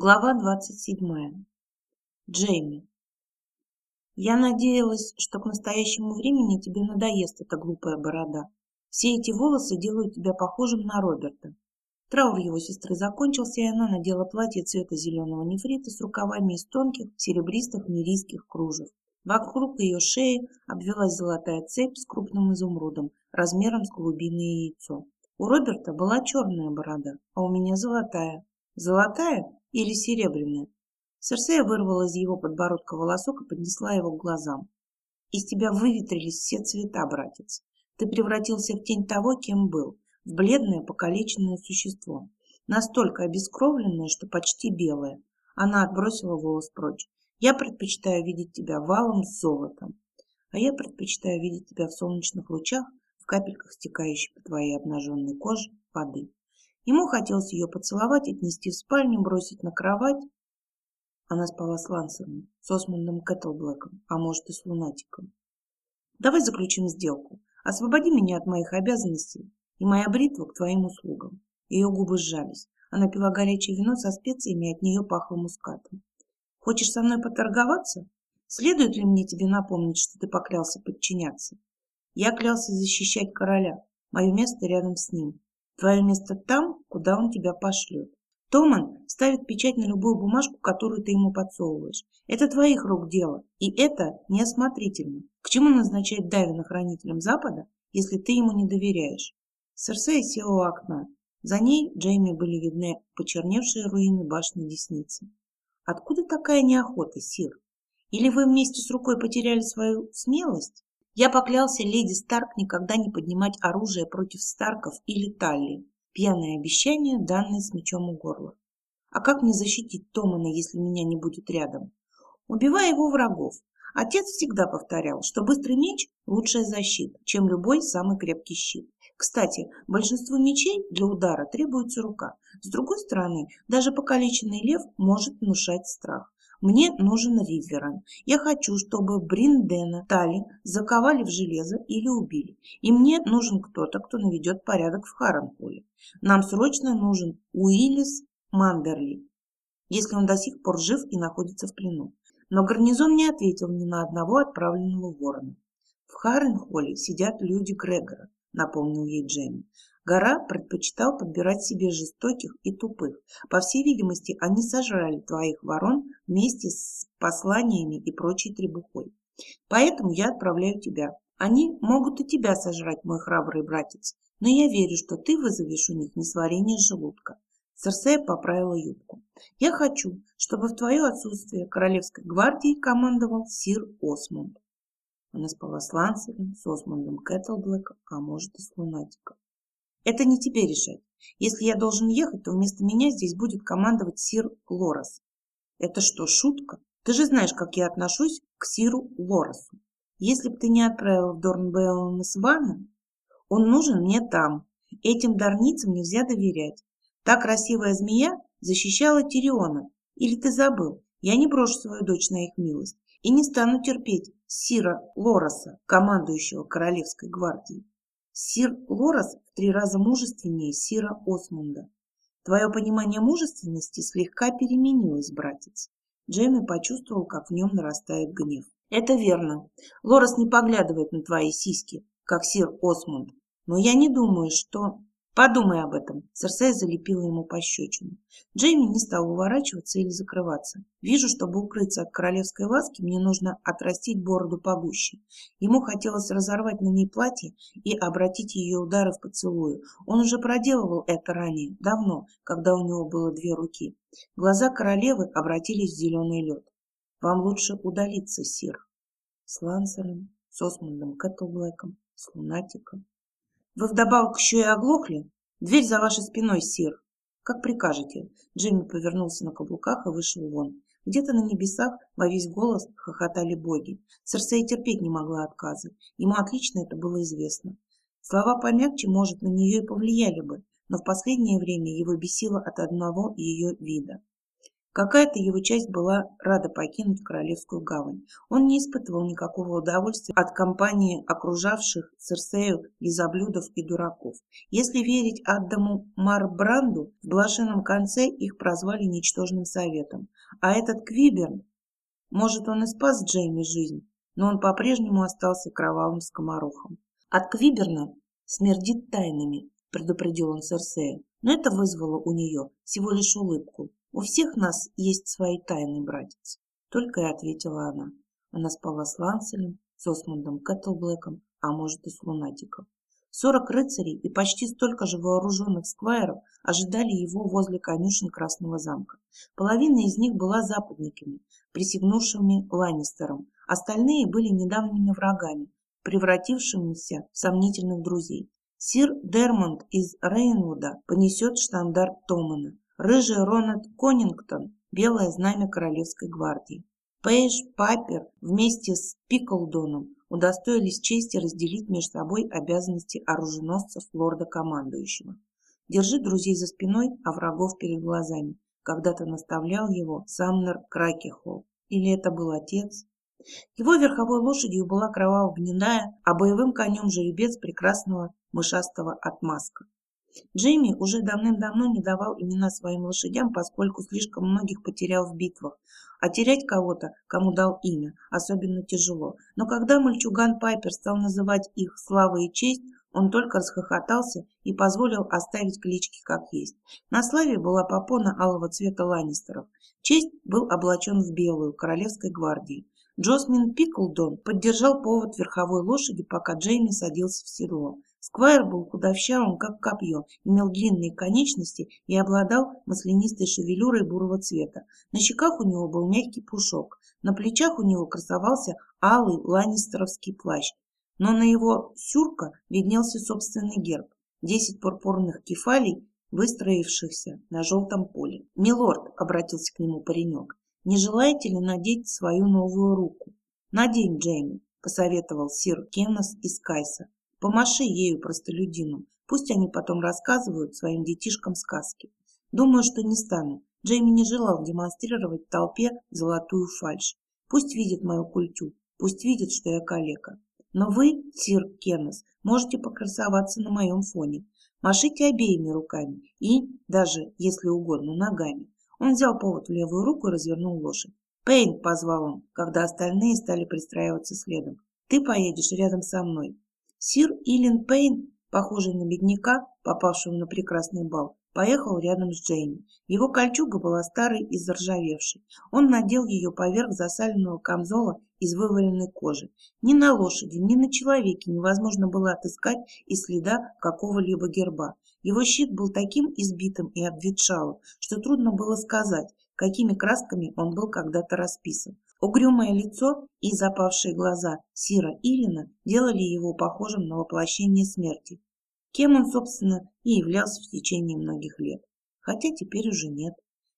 Глава 27. Джейми. Я надеялась, что к настоящему времени тебе надоест эта глупая борода. Все эти волосы делают тебя похожим на Роберта. Траур его сестры закончился, и она надела платье цвета зеленого нефрита с рукавами из тонких, серебристых нерийских кружев. Вокруг ее шеи обвелась золотая цепь с крупным изумрудом, размером с голубиное яйцо. У Роберта была черная борода, а у меня золотая. Золотая или серебряная. Серсея вырвала из его подбородка волосок и поднесла его к глазам. Из тебя выветрились все цвета, братец. Ты превратился в тень того, кем был, в бледное покалеченное существо. Настолько обескровленное, что почти белое. Она отбросила волос прочь. Я предпочитаю видеть тебя валом с золотом. А я предпочитаю видеть тебя в солнечных лучах, в капельках стекающей по твоей обнаженной коже воды. Ему хотелось ее поцеловать, отнести в спальню, бросить на кровать. Она спала с Лансером, с Осмондом Кэтлблэком, а может и с Лунатиком. Давай заключим сделку. Освободи меня от моих обязанностей, и моя бритва к твоим услугам. Ее губы сжались. Она пила горячее вино со специями, от нее пахло мускатом. Хочешь со мной поторговаться? Следует ли мне тебе напомнить, что ты поклялся подчиняться? Я клялся защищать короля. Мое место рядом с ним. Твое место там, куда он тебя пошлет. Томан ставит печать на любую бумажку, которую ты ему подсовываешь. Это твоих рук дело, и это неосмотрительно. К чему назначать Давина хранителем Запада, если ты ему не доверяешь? Серсея села у окна. За ней Джейми были видны почерневшие руины башни Десницы. Откуда такая неохота, Сир? Или вы вместе с рукой потеряли свою смелость? Я поклялся леди Старк никогда не поднимать оружие против Старков или Талли. Пьяное обещание, данное с мечом у горла. А как мне защитить Томана, если меня не будет рядом? Убивая его врагов. Отец всегда повторял, что быстрый меч – лучшая защита, чем любой самый крепкий щит. Кстати, большинству мечей для удара требуется рука. С другой стороны, даже покалеченный лев может внушать страх. Мне нужен Риверан. Я хочу, чтобы Бриндена Тали заковали в железо или убили. И мне нужен кто-то, кто наведет порядок в Харенхолле. Нам срочно нужен Уиллис Мандерли, если он до сих пор жив и находится в плену. Но гарнизон не ответил ни на одного отправленного ворона. В Харенхолле сидят люди Грегора, напомнил ей Джейми. Гора предпочитал подбирать себе жестоких и тупых. По всей видимости, они сожрали твоих ворон вместе с посланиями и прочей требухой. Поэтому я отправляю тебя. Они могут и тебя сожрать, мой храбрый братец, но я верю, что ты вызовешь у них несварение желудка. Серсея поправила юбку. «Я хочу, чтобы в твое отсутствие королевской гвардией командовал сир Осмонд». Она спала с Ланселем, с Осмондом Кэтлблэком, а может и с Лунатиком. Это не тебе решать. Если я должен ехать, то вместо меня здесь будет командовать сир Лорес. Это что, шутка? Ты же знаешь, как я отношусь к сиру Лоресу. Если бы ты не отправил в Дорнбейлна Свана, он нужен мне там. Этим дарницам нельзя доверять. Та красивая змея защищала Тириона. Или ты забыл? Я не брошу свою дочь на их милость и не стану терпеть Сира Лореса, командующего Королевской гвардией. Сир Лорас в три раза мужественнее Сира Осмунда. Твое понимание мужественности слегка переменилось, братец. Джейми почувствовал, как в нем нарастает гнев. Это верно. Лорас не поглядывает на твои сиськи, как сир Осмунд. Но я не думаю, что... Подумай об этом. Серсея залепила ему пощечину. Джейми не стал уворачиваться или закрываться. Вижу, чтобы укрыться от королевской ласки, мне нужно отрастить бороду погуще. Ему хотелось разорвать на ней платье и обратить ее удары в поцелую. Он уже проделывал это ранее, давно, когда у него было две руки. Глаза королевы обратились в зеленый лед. Вам лучше удалиться, сир. С Лансером, с Осмондом Кэтлблэком, с Лунатиком. Вы вдобавок еще и оглохли? Дверь за вашей спиной, сир. Как прикажете. Джимми повернулся на каблуках и вышел вон. Где-то на небесах во весь голос хохотали боги. Серсей терпеть не могла отказа. Ему отлично это было известно. Слова помягче, может, на нее и повлияли бы, но в последнее время его бесило от одного ее вида. Какая-то его часть была рада покинуть Королевскую гавань. Он не испытывал никакого удовольствия от компании окружавших Церсею лизоблюдов и дураков. Если верить Адаму Марбранду, в блаженном конце их прозвали ничтожным советом. А этот Квиберн, может, он и спас Джейми жизнь, но он по-прежнему остался кровавым скоморохом. От Квиберна смердит тайнами, предупредил он Церсея, но это вызвало у нее всего лишь улыбку. У всех нас есть свои тайны, братец. Только и ответила она. Она спала с Ланселем, с Осмондом Кэтлблэком, а может и с лунатиком. Сорок рыцарей и почти столько же вооруженных сквайров ожидали его возле конюшен Красного замка. Половина из них была западниками, присягнувшими Ланнистером, остальные были недавними врагами, превратившимися в сомнительных друзей. Сир Дермонд из Рейнвуда понесет штандарт Томана, рыжий Рональд Конингтон – белое знамя Королевской гвардии. Пейдж Папер вместе с Пиклдоном удостоились чести разделить между собой обязанности оруженосцев лорда-командующего. Держи друзей за спиной, а врагов перед глазами. Когда-то наставлял его Самнер Кракехол. Или это был отец? Его верховой лошадью была кроваво-гнедая, а боевым конем жеребец прекрасного мышастого отмазка. Джейми уже давным-давно не давал имена своим лошадям, поскольку слишком многих потерял в битвах, а терять кого-то, кому дал имя, особенно тяжело. Но когда мальчуган Пайпер стал называть их слава и честь, он только расхохотался и позволил оставить клички как есть. На славе была попона алого цвета Ланнистеров. Честь был облачен в белую, королевской гвардии. Джосмин Пиклдон поддержал повод верховой лошади, пока Джейми садился в седло. Сквайр был худощавым, как копье, имел длинные конечности и обладал маслянистой шевелюрой бурого цвета. На щеках у него был мягкий пушок, на плечах у него красовался алый ланнистеровский плащ, но на его сюрка виднелся собственный герб – десять пурпурных кефалей, выстроившихся на желтом поле. «Милорд», – обратился к нему паренек, – «не желаете ли надеть свою новую руку?» «Надень, Джейми», – посоветовал сир Кеннес из Кайса. Помаши ею простолюдину. Пусть они потом рассказывают своим детишкам сказки. Думаю, что не стану. Джейми не желал демонстрировать толпе золотую фальшь. Пусть видит мою культю, пусть видит, что я калека. Но вы, сир Кеннес, можете покрасоваться на моем фоне. Машите обеими руками и, даже, если угодно, ногами. Он взял повод в левую руку и развернул лошадь. «Пейн!» – позвал он, когда остальные стали пристраиваться следом. «Ты поедешь рядом со мной. Сир Илин Пейн, похожий на бедняка, попавшего на прекрасный бал, поехал рядом с Джейми. Его кольчуга была старой и заржавевшей. Он надел ее поверх засаленного камзола из вываленной кожи. Ни на лошади, ни на человеке невозможно было отыскать и следа какого-либо герба. Его щит был таким избитым и обветшалым, что трудно было сказать, какими красками он был когда-то расписан. Угрюмое лицо и запавшие глаза Сира Илина делали его похожим на воплощение смерти, кем он, собственно, и являлся в течение многих лет. Хотя теперь уже нет.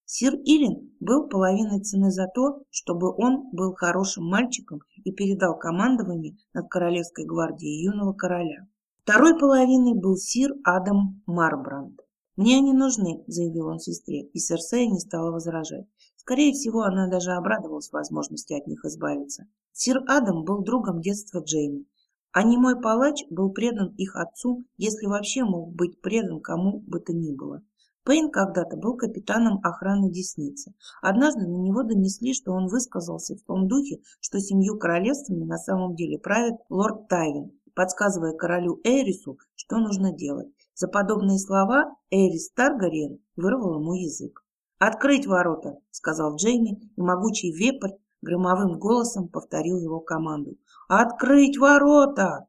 Сир Илин был половиной цены за то, чтобы он был хорошим мальчиком и передал командование над Королевской гвардией юного короля. Второй половиной был сир Адам Марбранд. «Мне они нужны», — заявил он сестре, и Серсея не стала возражать. Скорее всего, она даже обрадовалась возможности от них избавиться. Сир Адам был другом детства Джейми, а немой палач был предан их отцу, если вообще мог быть предан кому бы то ни было. Пейн когда-то был капитаном охраны Десницы. Однажды на него донесли, что он высказался в том духе, что семью королевствами на самом деле правит лорд Тайвин, подсказывая королю Эрису, что нужно делать. За подобные слова Эрис Таргариен вырвал ему язык. «Открыть ворота!» — сказал Джейми, и могучий вепрь громовым голосом повторил его команду. «Открыть ворота!»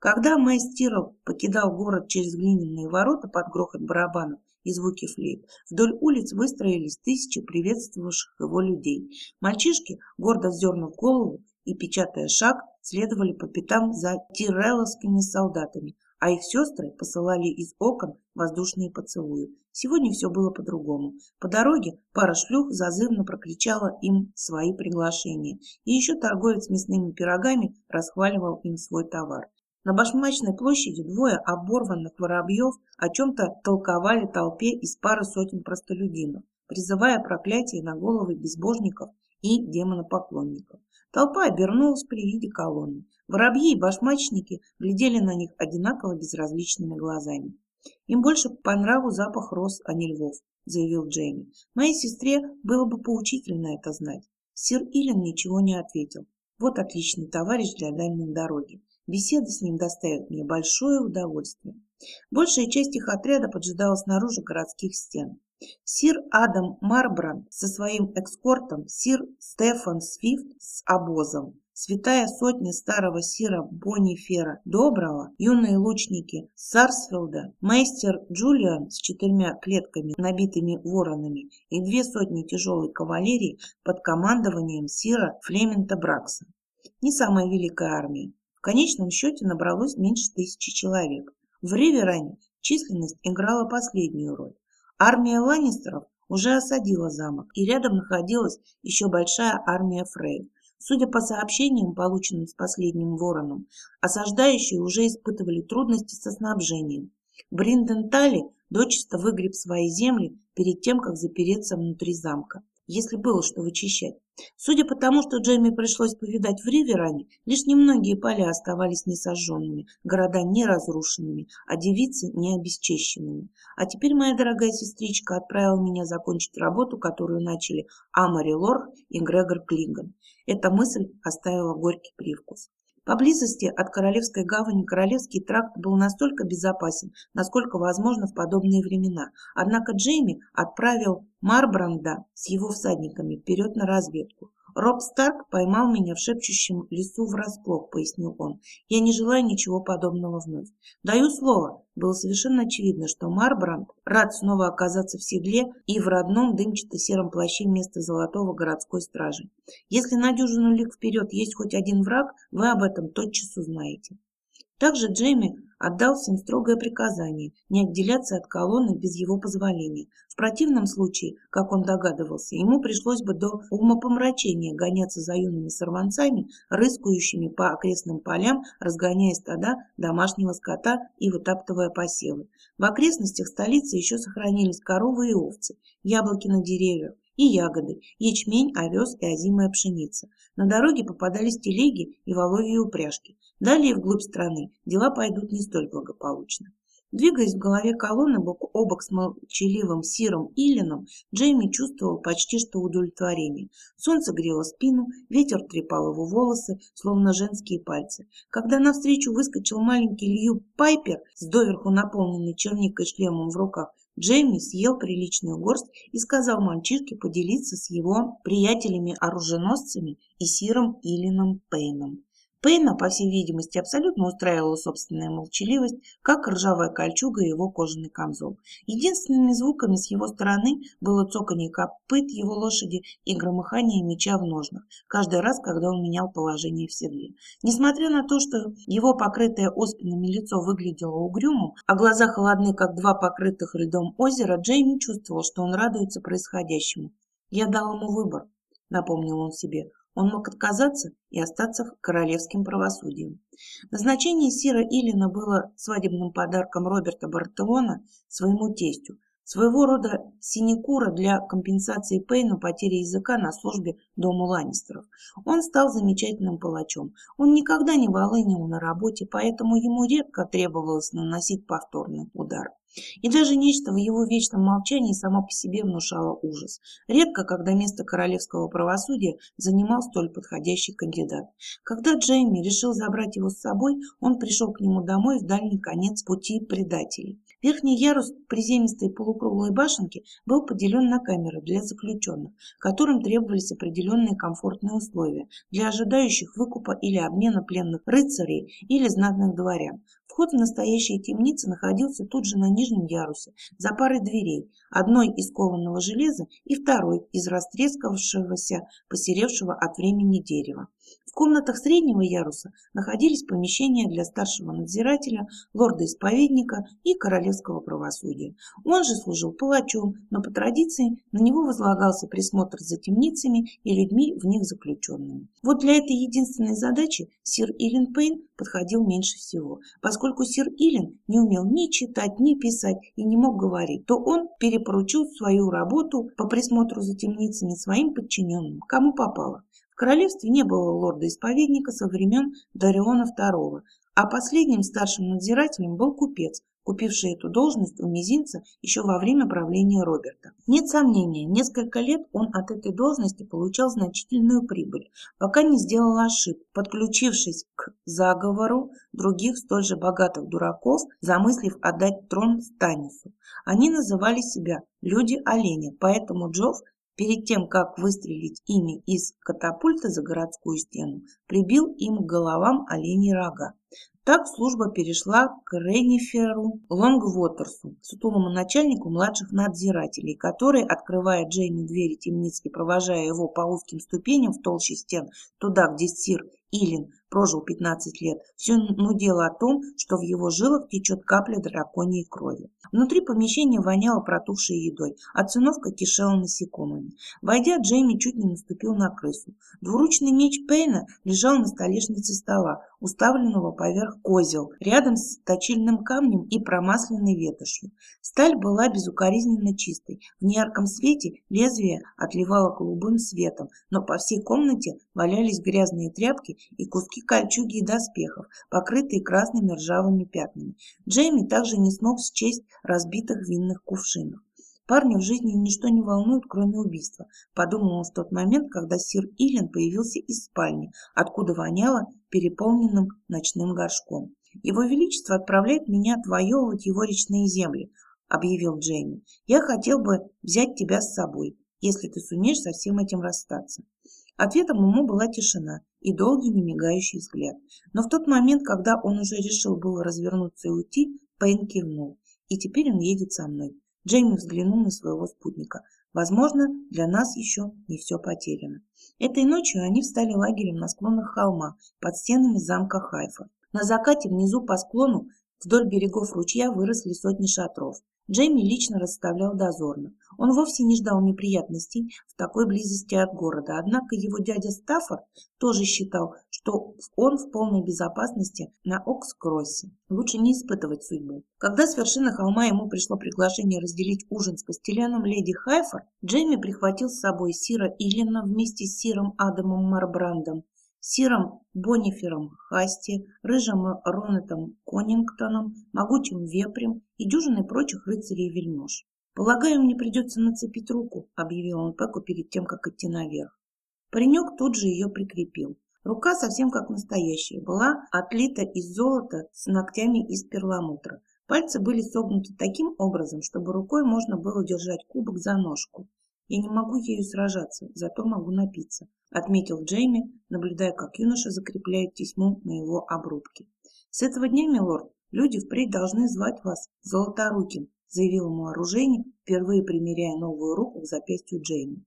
Когда Майстиров покидал город через глиняные ворота под грохот барабанов и звуки флейт, вдоль улиц выстроились тысячи приветствовавших его людей. Мальчишки, гордо вздернув голову и печатая шаг, следовали по пятам за тиреловскими солдатами, а их сестры посылали из окон воздушные поцелуи. Сегодня все было по-другому. По дороге пара шлюх зазывно прокричала им свои приглашения. И еще торговец мясными пирогами расхваливал им свой товар. На Башмачной площади двое оборванных воробьев о чем-то толковали толпе из пары сотен простолюдинов. призывая проклятие на головы безбожников и демонопоклонников. Толпа обернулась при виде колонны. Воробьи и башмачники глядели на них одинаково безразличными глазами. Им больше по нраву запах роз, а не львов, заявил Джейми. Моей сестре было бы поучительно это знать. Сир Илен ничего не ответил. Вот отличный товарищ для дальней дороги. Беседа с ним доставит мне большое удовольствие. Большая часть их отряда поджидала снаружи городских стен. Сир Адам Марбран со своим экскортом, сир Стефан Свифт с обозом, святая сотня старого сира Бонифера Доброго, юные лучники Сарсфилда, мейстер Джулиан с четырьмя клетками, набитыми воронами, и две сотни тяжелой кавалерии под командованием сира Флемента Бракса. Не самая великая армия. В конечном счете набралось меньше тысячи человек. В Риверане численность играла последнюю роль. Армия Ланнистеров уже осадила замок, и рядом находилась еще большая армия Фрей. Судя по сообщениям, полученным с последним вороном, осаждающие уже испытывали трудности со снабжением. Бриндентали дочисто выгреб свои земли перед тем, как запереться внутри замка если было что вычищать. Судя по тому, что Джейми пришлось повидать в Риверане, лишь немногие поля оставались несожженными, города не разрушенными, а девицы не обесчещенными. А теперь моя дорогая сестричка отправила меня закончить работу, которую начали Амари Лорх и Грегор Клиган. Эта мысль оставила горький привкус. Поблизости от Королевской гавани Королевский тракт был настолько безопасен, насколько возможно в подобные времена. Однако Джейми отправил Марбранда с его всадниками вперед на разведку. «Роб Старк поймал меня в шепчущем лесу врасплох», — пояснил он. «Я не желаю ничего подобного вновь. Даю слово». Было совершенно очевидно, что Марбранд рад снова оказаться в седле и в родном дымчато-сером плаще вместо золотого городской стражи. Если на дюжину лик вперед есть хоть один враг, вы об этом тотчас узнаете. Также Джейми отдал всем строгое приказание не отделяться от колонны без его позволения. В противном случае, как он догадывался, ему пришлось бы до умопомрачения гоняться за юными сорванцами, рыскающими по окрестным полям, разгоняя стада домашнего скота и вытаптывая посевы. В окрестностях столицы еще сохранились коровы и овцы, яблоки на деревьях, и ягоды, ячмень, овес и озимая пшеница. На дороге попадались телеги и воловьи упряжки. Далее вглубь страны дела пойдут не столь благополучно. Двигаясь в голове колонны бок о бок с молчаливым Сиром Иллином, Джейми чувствовал почти что удовлетворение. Солнце грело спину, ветер трепал его волосы, словно женские пальцы. Когда навстречу выскочил маленький Лью Пайпер с доверху наполненной черникой шлемом в руках, Джейми съел приличную горсть и сказал мальчишке поделиться с его приятелями-оруженосцами и Сиром Иллином Пейном. Пейна, по всей видимости, абсолютно устраивала собственная молчаливость, как ржавая кольчуга и его кожаный камзол. Единственными звуками с его стороны было цоканье копыт его лошади и громыхание меча в ножнах, каждый раз, когда он менял положение в седле. Несмотря на то, что его покрытое оспинами лицо выглядело угрюмым, а глаза холодны, как два покрытых льдом озера, Джейми чувствовал, что он радуется происходящему. «Я дал ему выбор», — напомнил он себе. Он мог отказаться и остаться королевским правосудием. Назначение Сира Илина было свадебным подарком Роберта Бартеона своему тестю, своего рода синекура для компенсации Пейну потери языка на службе дому Ланнистеров. Он стал замечательным палачом. Он никогда не волынил на работе, поэтому ему редко требовалось наносить повторный удар. И даже нечто в его вечном молчании само по себе внушало ужас. Редко, когда место королевского правосудия занимал столь подходящий кандидат. Когда Джейми решил забрать его с собой, он пришел к нему домой в дальний конец пути предателей. Верхний ярус приземистой полукруглой башенки был поделен на камеры для заключенных, которым требовались определенные комфортные условия для ожидающих выкупа или обмена пленных рыцарей или знатных дворян. Вход в настоящие темницы находился тут же на нижнем ярусе, за парой дверей, одной из кованого железа и второй из растрескавшегося, посеревшего от времени дерева. В комнатах среднего яруса находились помещения для старшего надзирателя, лорда-исповедника и королевского правосудия. Он же служил палачом, но по традиции на него возлагался присмотр за темницами и людьми в них заключенными. Вот для этой единственной задачи сир Илен Пейн подходил меньше всего. Поскольку сир Илен не умел ни читать, ни писать и не мог говорить, то он перепоручил свою работу по присмотру за темницами своим подчиненным, кому попало королевстве не было лорда-исповедника со времен Дариона II, а последним старшим надзирателем был купец, купивший эту должность у мизинца еще во время правления Роберта. Нет сомнения, несколько лет он от этой должности получал значительную прибыль, пока не сделал ошибку, подключившись к заговору других столь же богатых дураков, замыслив отдать трон Станису. Они называли себя «люди-оленя», поэтому Джофф перед тем, как выстрелить ими из катапульта за городскую стену, прибил им к головам оленей рога. Так служба перешла к Ренниферу Лонгвотерсу, сутулому начальнику младших надзирателей, который, открывая Джейми двери темниц и провожая его по узким ступеням в толще стен, туда, где сир Илин прожил 15 лет, все нудело о том, что в его жилах течет капля драконьей крови. Внутри помещения воняло протухшей едой, а циновка кишела насекомыми. Войдя, Джейми чуть не наступил на крысу. Двуручный меч Пейна лежал на столешнице стола, уставленного поверх козел, рядом с точильным камнем и промасленной ветошью. Сталь была безукоризненно чистой. В неярком свете лезвие отливало голубым светом, но по всей комнате валялись грязные тряпки и куски кольчуги и доспехов, покрытые красными ржавыми пятнами. Джейми также не смог счесть разбитых винных кувшинов. Парня в жизни ничто не волнует, кроме убийства, подумал он в тот момент, когда сир Илен появился из спальни, откуда воняло переполненным ночным горшком. Его Величество отправляет меня отвоевывать его речные земли, объявил Джейми. Я хотел бы взять тебя с собой, если ты сумеешь со всем этим расстаться. Ответом ему была тишина и долгий немигающий взгляд. Но в тот момент, когда он уже решил было развернуться и уйти, Пейн кивнул. И теперь он едет со мной. Джейми взглянул на своего спутника. Возможно, для нас еще не все потеряно. Этой ночью они встали лагерем на склонах холма под стенами замка Хайфа. На закате внизу по склону вдоль берегов ручья выросли сотни шатров. Джейми лично расставлял дозорных. Он вовсе не ждал неприятностей в такой близости от города, однако его дядя Стаффорд тоже считал, что он в полной безопасности на Окскроссе. Лучше не испытывать судьбу. Когда с вершины холма ему пришло приглашение разделить ужин с костеляном леди Хайфор, Джейми прихватил с собой Сира Иллина вместе с Сиром Адамом Марбрандом Сиром Бонифером Хасти, Рыжим Ронетом Конингтоном, Могучим Вепрем и дюжиной прочих рыцарей вельмож. «Полагаю, мне придется нацепить руку», — объявил он Пеку перед тем, как идти наверх. Паренек тут же ее прикрепил. Рука совсем как настоящая, была отлита из золота с ногтями из перламутра. Пальцы были согнуты таким образом, чтобы рукой можно было держать кубок за ножку. Я не могу ею сражаться, зато могу напиться, отметил Джейми, наблюдая, как юноша закрепляет тесьму на его обрубке. С этого дня, милорд, люди впредь должны звать вас Золоторуким, заявил ему оружейник, впервые примеряя новую руку к запястью Джейми.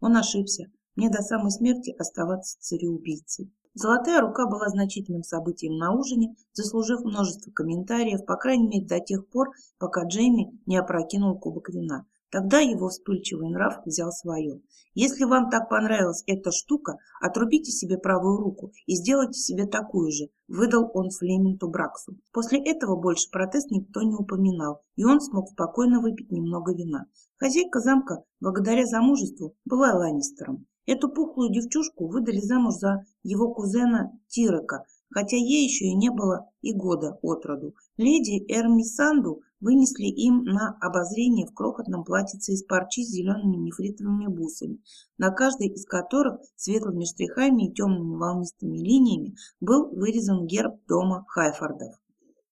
Он ошибся. Мне до самой смерти оставаться цареубийцей. Золотая рука была значительным событием на ужине, заслужив множество комментариев, по крайней мере до тех пор, пока Джейми не опрокинул кубок вина. Тогда его вспыльчивый нрав взял свое. Если вам так понравилась эта штука, отрубите себе правую руку и сделайте себе такую же, выдал он Флементу Браксу. После этого больше протест никто не упоминал, и он смог спокойно выпить немного вина. Хозяйка замка, благодаря замужеству, была Ланнистером. Эту пухлую девчушку выдали замуж за его кузена Тирока, хотя ей еще и не было и года от роду. Леди Эрмисанду вынесли им на обозрение в крохотном платьице из парчи с зелеными нефритовыми бусами, на каждой из которых светлыми штрихами и темными волнистыми линиями был вырезан герб дома Хайфордов.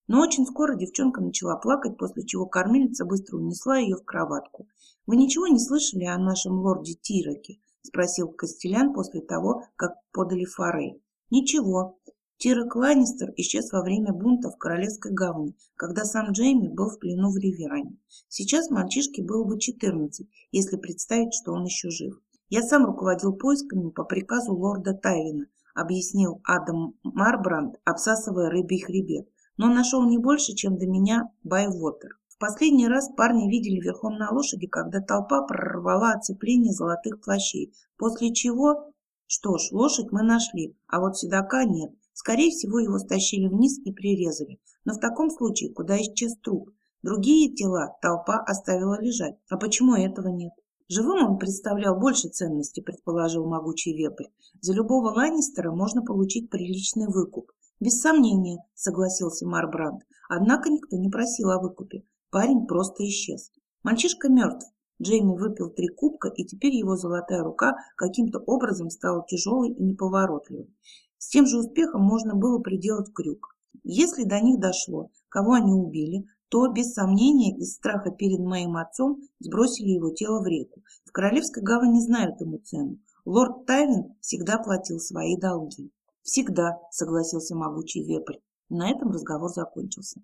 Но очень скоро девчонка начала плакать, после чего кормилица быстро унесла ее в кроватку. «Вы ничего не слышали о нашем лорде Тираке?» – спросил Костелян после того, как подали форель. «Ничего. Тирок Ланнистер исчез во время бунта в Королевской гавани, когда сам Джейми был в плену в Риверане. Сейчас мальчишке было бы 14, если представить, что он еще жив. Я сам руководил поисками по приказу лорда Тайвина, объяснил Адам Марбранд, обсасывая рыбий хребет. Но нашел не больше, чем до меня Байвотер. В последний раз парни видели верхом на лошади, когда толпа прорвала оцепление золотых плащей, после чего... Что ж, лошадь мы нашли, а вот седока нет. Скорее всего, его стащили вниз и прирезали. Но в таком случае, куда исчез труп? Другие тела толпа оставила лежать. А почему этого нет? Живым он представлял больше ценности, предположил могучий вепрь. За любого Ланнистера можно получить приличный выкуп. Без сомнения, согласился Марбранд. Однако никто не просил о выкупе. Парень просто исчез. Мальчишка мертв. Джейми выпил три кубка, и теперь его золотая рука каким-то образом стала тяжелой и неповоротливой. С тем же успехом можно было приделать крюк. Если до них дошло, кого они убили, то, без сомнения, из страха перед моим отцом сбросили его тело в реку. В Королевской гавани знают ему цену. Лорд Тайвин всегда платил свои долги. «Всегда», — согласился могучий вепрь. На этом разговор закончился.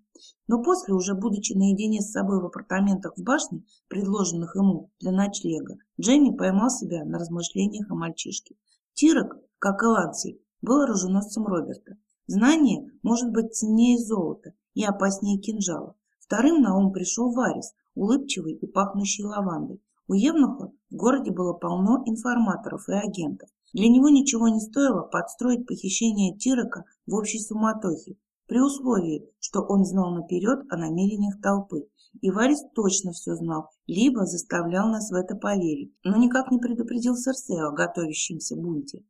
Но после, уже будучи наедине с собой в апартаментах в башне, предложенных ему для ночлега, Джейми поймал себя на размышлениях о мальчишке. Тирок, как и Лансий, был оруженосцем Роберта. Знание может быть ценнее золота и опаснее кинжала. Вторым на ум пришел Варис, улыбчивый и пахнущий лавандой. У Евнуха в городе было полно информаторов и агентов. Для него ничего не стоило подстроить похищение Тирока в общей суматохе, при условии, что он знал наперед о намерениях толпы. И Варис точно все знал, либо заставлял нас в это поверить, но никак не предупредил Серсео о готовящемся бунте,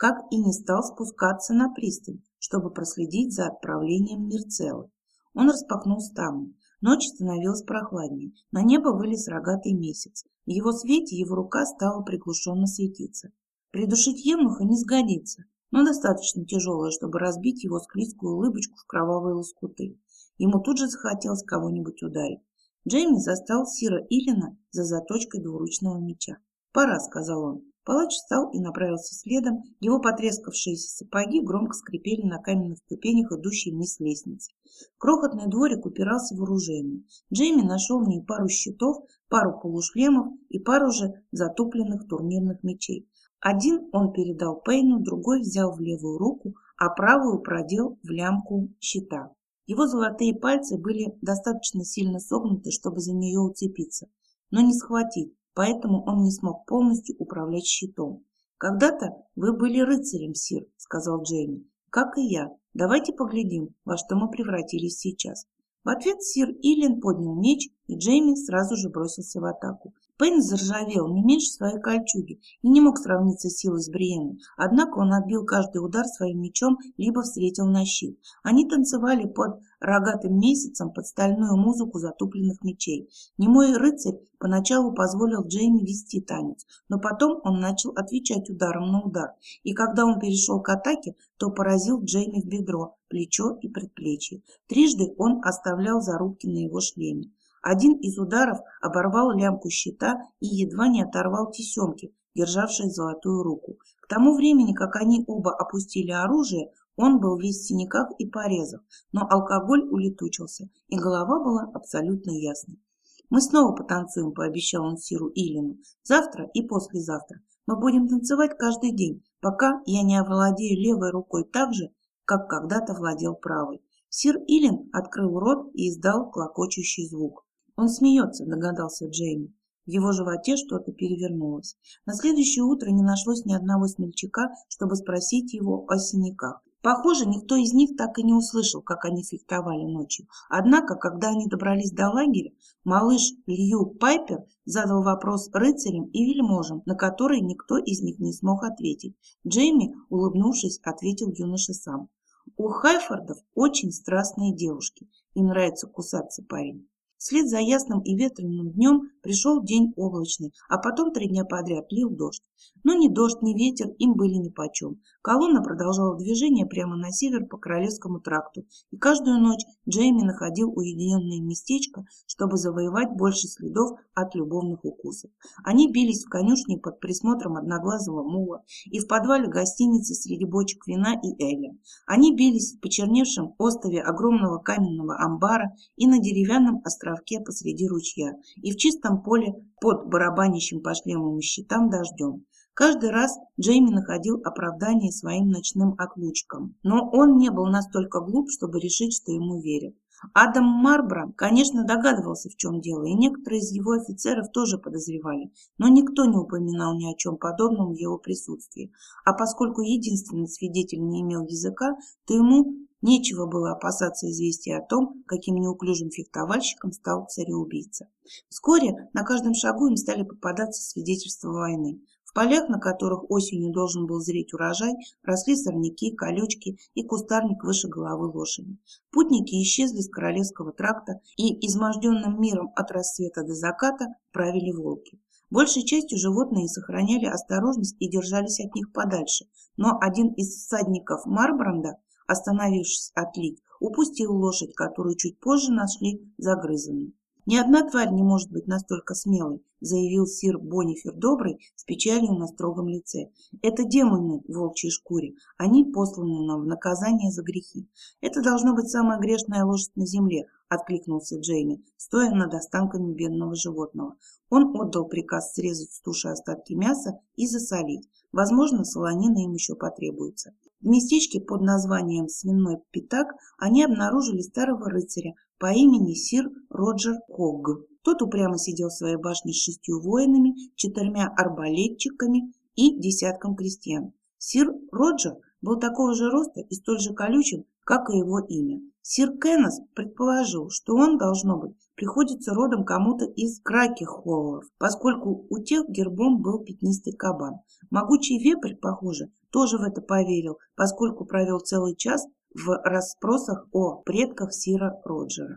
как и не стал спускаться на пристань, чтобы проследить за отправлением Мирцелы. Он распахнул ставни. Ночь становилась прохладнее. На небо вылез рогатый месяц. В его свете его рука стала приглушенно светиться. Придушить Евнуха не сгодится, но достаточно тяжелая, чтобы разбить его склизкую улыбочку в кровавые лоскуты. Ему тут же захотелось кого-нибудь ударить. Джейми застал Сира Илина за заточкой двуручного меча. «Пора», — сказал он. Палач встал и направился следом. Его потрескавшиеся сапоги громко скрипели на каменных ступенях, идущей вниз лестницы. Крохотный дворик упирался в оружейную. Джейми нашел в ней пару щитов, пару полушлемов и пару же затупленных турнирных мечей. Один он передал Пейну, другой взял в левую руку, а правую продел в лямку щита. Его золотые пальцы были достаточно сильно согнуты, чтобы за нее уцепиться, но не схватить поэтому он не смог полностью управлять щитом. «Когда-то вы были рыцарем, Сир», — сказал Джейми. «Как и я. Давайте поглядим, во что мы превратились сейчас». В ответ Сир Илен поднял меч, и Джейми сразу же бросился в атаку. Пейн заржавел не меньше своей кольчуги и не мог сравниться силой с Бриеной, однако он отбил каждый удар своим мечом, либо встретил на щит. Они танцевали под рогатым месяцем под стальную музыку затупленных мечей. Немой рыцарь поначалу позволил Джейми вести танец, но потом он начал отвечать ударом на удар, и когда он перешел к атаке, то поразил Джейми в бедро, плечо и предплечье. Трижды он оставлял зарубки на его шлеме. Один из ударов оборвал лямку щита и едва не оторвал тесемки, державшие золотую руку. К тому времени, как они оба опустили оружие, он был весь в синяках и порезах, но алкоголь улетучился, и голова была абсолютно ясной. «Мы снова потанцуем», — пообещал он Сиру Илину. «Завтра и послезавтра. Мы будем танцевать каждый день, пока я не овладею левой рукой так же, как когда-то владел правой». Сир Илин открыл рот и издал клокочущий звук. «Он смеется», — догадался Джейми. В его животе что-то перевернулось. На следующее утро не нашлось ни одного смельчака, чтобы спросить его о синяках. Похоже, никто из них так и не услышал, как они фехтовали ночью. Однако, когда они добрались до лагеря, малыш Лью Пайпер задал вопрос рыцарям и вельможам, на который никто из них не смог ответить. Джейми, улыбнувшись, ответил юноше сам. У Хайфордов очень страстные девушки. Им нравится кусаться парень. Вслед за ясным и ветреным днем пришел день облачный, а потом три дня подряд лил дождь. Но ни дождь, ни ветер им были нипочем. Колонна продолжала движение прямо на север по Королевскому тракту, и каждую ночь Джейми находил уединенное местечко, чтобы завоевать больше следов от любовных укусов. Они бились в конюшне под присмотром одноглазого мула и в подвале гостиницы среди бочек вина и эля. Они бились в почерневшем острове огромного каменного амбара и на деревянном островке посреди ручья, и в чистом поле под барабанящим по шлемам и щитам дождем. Каждый раз Джейми находил оправдание своим ночным отлучкам, но он не был настолько глуп, чтобы решить, что ему верят. Адам Марбра, конечно, догадывался, в чем дело, и некоторые из его офицеров тоже подозревали, но никто не упоминал ни о чем подобном в его присутствии. А поскольку единственный свидетель не имел языка, то ему Нечего было опасаться известия о том, каким неуклюжим фехтовальщиком стал цареубийца. Вскоре на каждом шагу им стали попадаться свидетельства войны. В полях, на которых осенью должен был зреть урожай, росли сорняки, колючки и кустарник выше головы лошади. Путники исчезли с королевского тракта, и изможденным миром от рассвета до заката правили волки. Большей частью животные сохраняли осторожность и держались от них подальше, но один из всадников Марбранда, остановившись отлить, упустил лошадь, которую чуть позже нашли загрызанной. Ни одна тварь не может быть настолько смелой, заявил сир Бонифер Добрый с печалью на строгом лице. Это демоны в волчьей шкуре. Они посланы нам в наказание за грехи. Это должно быть самая грешная лошадь на земле, откликнулся Джейми, стоя над останками бедного животного. Он отдал приказ срезать с туши остатки мяса и засолить. Возможно, солонина им еще потребуется. В местечке под названием Свиной Пятак они обнаружили старого рыцаря по имени сир Роджер Когг. Тот упрямо сидел в своей башне с шестью воинами, четырьмя арбалетчиками и десятком крестьян. Сир Роджер был такого же роста и столь же колючим, как и его имя. Сир Кеннес предположил, что он, должно быть, приходится родом кому-то из Кракихоллов, поскольку у тех гербом был пятнистый кабан. Могучий вепрь, похоже, тоже в это поверил, поскольку провел целый час в расспросах о предках Сира Роджера.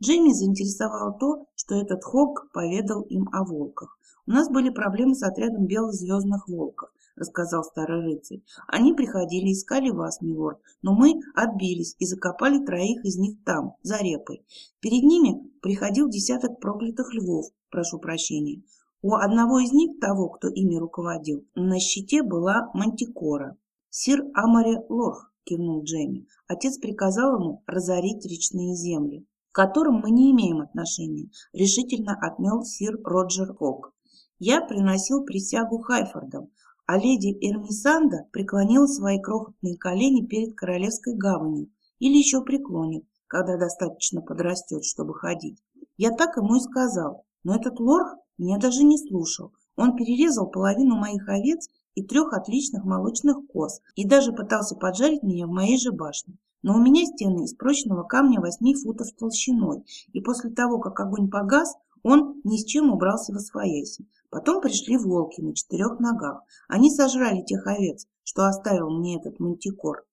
Джейми заинтересовало то, что этот Хог поведал им о волках. «У нас были проблемы с отрядом белых звездных волков», — рассказал старый рыцарь. «Они приходили, искали вас, милорд, но мы отбились и закопали троих из них там, за репой. Перед ними приходил десяток проклятых львов, прошу прощения. У одного из них, того, кто ими руководил, на щите была мантикора. «Сир Амари Лорх», — кивнул Джейми. Отец приказал ему разорить речные земли, к которым мы не имеем отношения, решительно отмел сир Роджер Кок. Я приносил присягу Хайфордам, а леди Эрмисанда преклонила свои крохотные колени перед королевской гаванью или еще преклонит, когда достаточно подрастет, чтобы ходить. Я так ему и сказал, но этот лорх меня даже не слушал. Он перерезал половину моих овец и трех отличных молочных коз и даже пытался поджарить меня в моей же башне. Но у меня стены из прочного камня восьми футов толщиной, и после того, как огонь погас, он ни с чем убрался во свояси. Потом пришли волки на четырех ногах. Они сожрали тех овец, что оставил мне этот мантикор.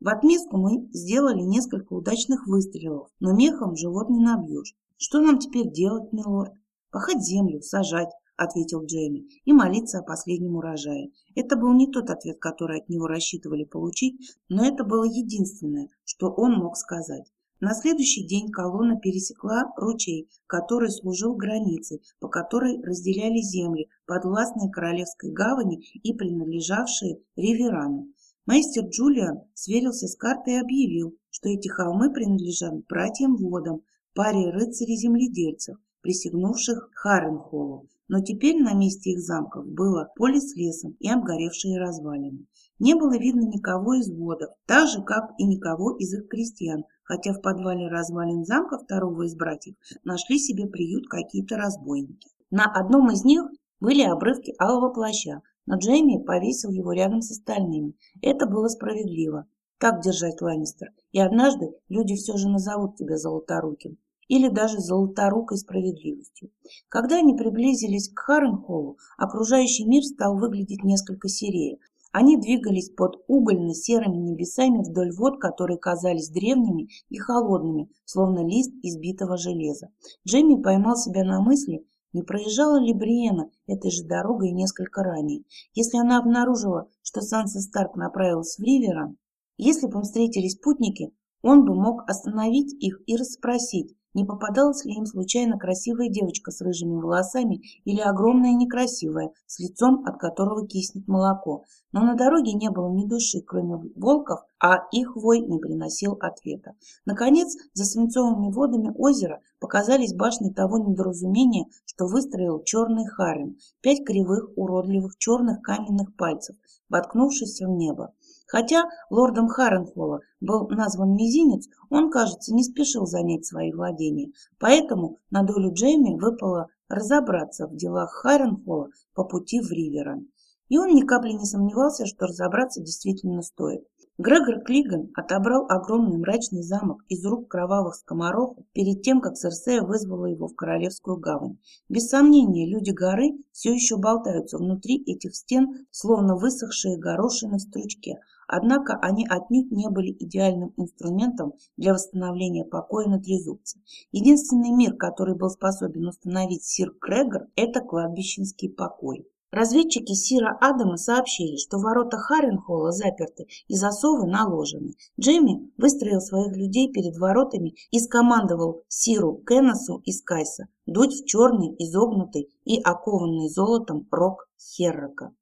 В отместку мы сделали несколько удачных выстрелов, но мехом живот не набьешь. Что нам теперь делать, милорд? «Пахать землю, сажать», — ответил Джейми, «и молиться о последнем урожае». Это был не тот ответ, который от него рассчитывали получить, но это было единственное, что он мог сказать. На следующий день колонна пересекла ручей, который служил границей, по которой разделяли земли, подвластные Королевской гавани и принадлежавшие Риверану. Мастер Джулиан сверился с картой и объявил, что эти холмы принадлежат братьям Водам, паре рыцарей-земледельцев, присягнувших Харенхолу, но теперь на месте их замков было поле с лесом и обгоревшие развалины. Не было видно никого из водов, так же, как и никого из их крестьян, хотя в подвале развалин замка второго из братьев нашли себе приют какие-то разбойники. На одном из них были обрывки алого плаща, но Джейми повесил его рядом с остальными. Это было справедливо. Так держать, Ланнистер. И однажды люди все же назовут тебя Золоторуким или даже золоторукой справедливостью. Когда они приблизились к Харенхоллу, окружающий мир стал выглядеть несколько серее. Они двигались под угольно-серыми небесами вдоль вод, которые казались древними и холодными, словно лист избитого железа. Джейми поймал себя на мысли, не проезжала ли Бриена этой же дорогой несколько ранее. Если она обнаружила, что Санса Старк направилась в Риверан, если бы встретились путники, он бы мог остановить их и расспросить, не попадалась ли им случайно красивая девочка с рыжими волосами или огромная некрасивая, с лицом, от которого киснет молоко. Но на дороге не было ни души, кроме волков, а их вой не приносил ответа. Наконец, за свинцовыми водами озера показались башни того недоразумения, что выстроил черный харем, пять кривых, уродливых черных каменных пальцев, воткнувшихся в небо. Хотя лордом Харренхолла был назван мизинец, он, кажется, не спешил занять свои владения, поэтому на долю Джейми выпало разобраться в делах Харренхолла по пути в Риверан. И он ни капли не сомневался, что разобраться действительно стоит. Грегор Клиган отобрал огромный мрачный замок из рук кровавых скоморохов перед тем, как Серсея вызвала его в Королевскую гавань. Без сомнения, люди горы все еще болтаются внутри этих стен, словно высохшие горошины в стручке, однако они отнюдь не были идеальным инструментом для восстановления покоя на Трезубце. Единственный мир, который был способен установить сир Крегор, это кладбищенский покой. Разведчики Сира Адама сообщили, что ворота Харенхолла заперты и засовы наложены. Джейми выстроил своих людей перед воротами и скомандовал Сиру Кеннесу из Кайса дуть в черный, изогнутый и окованный золотом рог Херрока.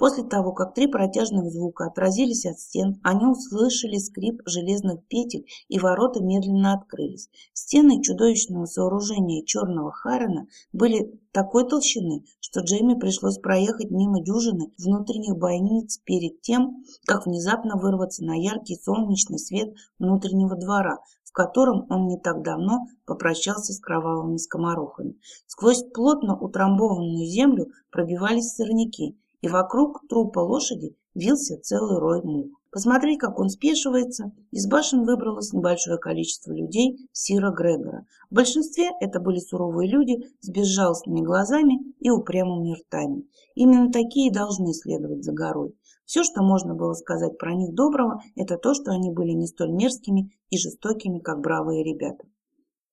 После того, как три протяжных звука отразились от стен, они услышали скрип железных петель, и ворота медленно открылись. Стены чудовищного сооружения черного Харена были такой толщины, что Джейми пришлось проехать мимо дюжины внутренних бойниц перед тем, как внезапно вырваться на яркий солнечный свет внутреннего двора, в котором он не так давно попрощался с кровавыми скоморохами. Сквозь плотно утрамбованную землю пробивались сорняки, и вокруг трупа лошади вился целый рой мух. Посмотреть, как он спешивается, из башен выбралось небольшое количество людей Сира Грегора. В большинстве это были суровые люди с безжалостными глазами и упрямыми ртами. Именно такие должны следовать за горой. Все, что можно было сказать про них доброго, это то, что они были не столь мерзкими и жестокими, как бравые ребята.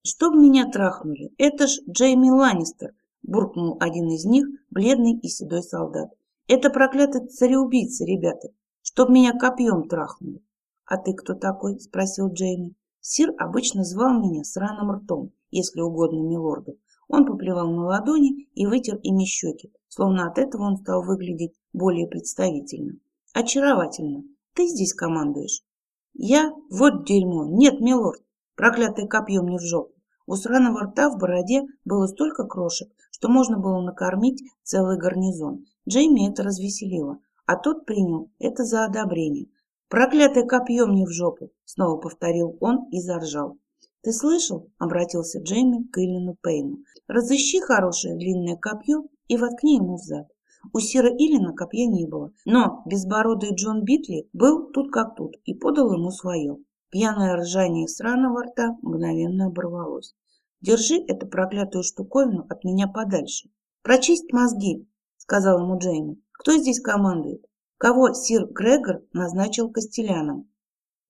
«Чтоб меня трахнули, это ж Джейми Ланнистер!» – буркнул один из них, бледный и седой солдат. Это проклятый цареубийца, ребята, чтоб меня копьем трахнули. А ты кто такой? Спросил Джейми. Сир обычно звал меня сраным ртом, если угодно милорду. Он поплевал на ладони и вытер ими щеки, словно от этого он стал выглядеть более представительно. Очаровательно. Ты здесь командуешь? Я? Вот дерьмо. Нет, милорд. Проклятое копье мне в жопу. У сраного рта в бороде было столько крошек, что можно было накормить целый гарнизон. Джейми это развеселило, а тот принял это за одобрение. «Проклятое копье мне в жопу!» — снова повторил он и заржал. «Ты слышал?» — обратился Джейми к Иллину Пейну. «Разыщи хорошее длинное копье и воткни ему в зад». У Сира Иллина копья не было, но безбородый Джон Битли был тут как тут и подал ему свое. Пьяное ржание сраного рта мгновенно оборвалось. «Держи эту проклятую штуковину от меня подальше. Прочисть мозги, сказал ему Джейми. «Кто здесь командует? Кого сир Грегор назначил костеляном?»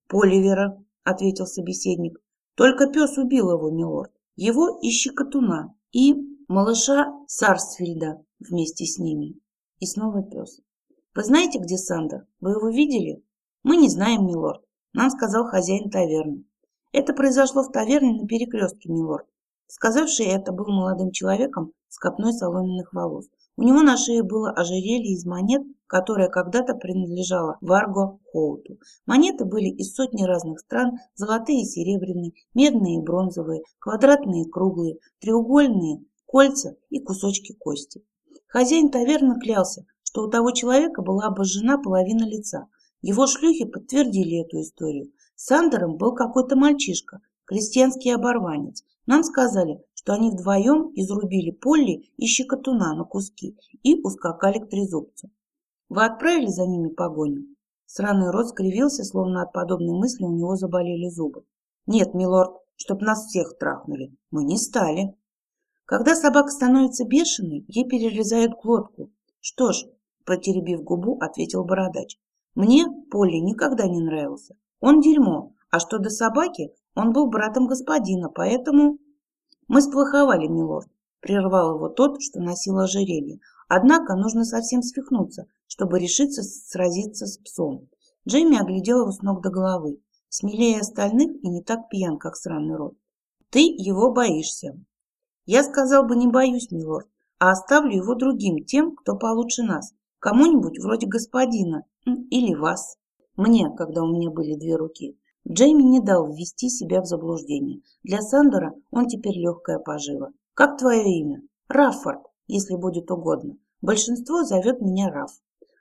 «Поливера», — ответил собеседник. «Только пес убил его, милорд. Его и щекотуна, и малыша Сарсфильда вместе с ними. И снова пес. Вы знаете, где Сандер? Вы его видели? Мы не знаем, милорд. Нам сказал хозяин таверны. Это произошло в таверне на перекрестке, милорд. Сказавший это был молодым человеком с копной соломенных волос. У него на шее было ожерелье из монет, которое когда-то принадлежало Варго Хоуту. Монеты были из сотни разных стран, золотые и серебряные, медные и бронзовые, квадратные и круглые, треугольные, кольца и кусочки кости. Хозяин таверны клялся, что у того человека была обожжена половина лица. Его шлюхи подтвердили эту историю. Сандером был какой-то мальчишка, крестьянский оборванец. Нам сказали, что они вдвоем изрубили Полли и щекотуна на куски и ускакали к трезубцу. Вы отправили за ними погоню? Сраный рот скривился, словно от подобной мысли у него заболели зубы. Нет, милорд, чтоб нас всех трахнули. Мы не стали. Когда собака становится бешеной, ей перерезают глотку. Что ж, протеребив губу, ответил бородач. Мне Полли никогда не нравился. Он дерьмо, а что до собаки, он был братом господина, поэтому... Мы сплоховали, милорд, прервал его тот, что носил ожерелье. Однако нужно совсем свихнуться, чтобы решиться сразиться с псом. Джейми оглядел его с ног до головы, смелее остальных и не так пьян, как сраный рот. Ты его боишься. Я сказал бы, не боюсь, милорд, а оставлю его другим, тем, кто получше нас, кому-нибудь вроде господина или вас. Мне, когда у меня были две руки. Джейми не дал ввести себя в заблуждение. Для Сандера он теперь легкая пожива. Как твое имя? Раффорд, если будет угодно. Большинство зовет меня Раф.